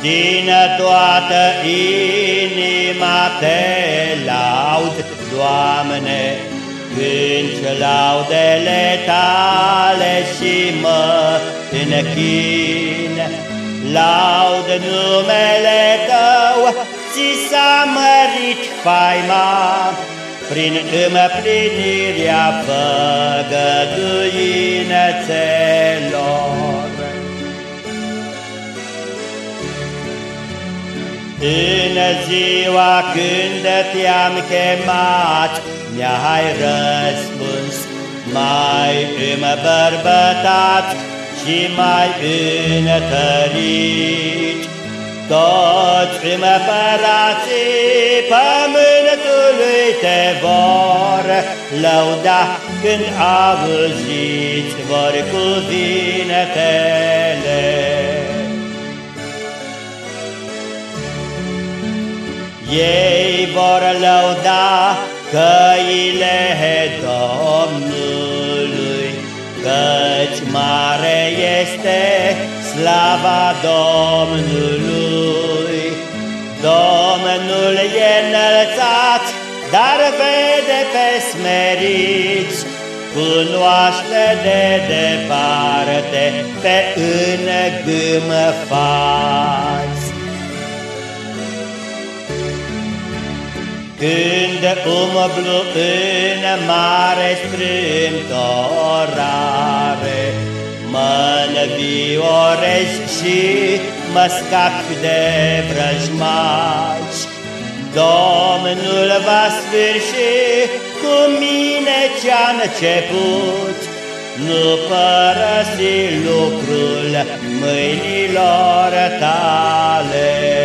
Din toată inima te laud, Doamne, Cânci laudele tale și mă închin. Laud numele tău, ți s-a mărit faima, Prin împlinirea făgăduințelor. În ziua când te-am chemat, mi-ai răspuns, mai îmbărbătat și mai întărit. Toți împărații pământului te vor lăuda când auziți vor cuvintele. Ei vor lăuda căile Domnului, Căci mare este slava Domnului. Domnul e înălțat, dar vede pe smeriți, Cunoaște de departe pe îngâmăfați. Când umblu în mare strâmtorare, Mă înviorez și mă scac de vrăjmaci. Domnul va sfârși cu mine ce-a început, Nu părăsi lucrul mâinilor tale.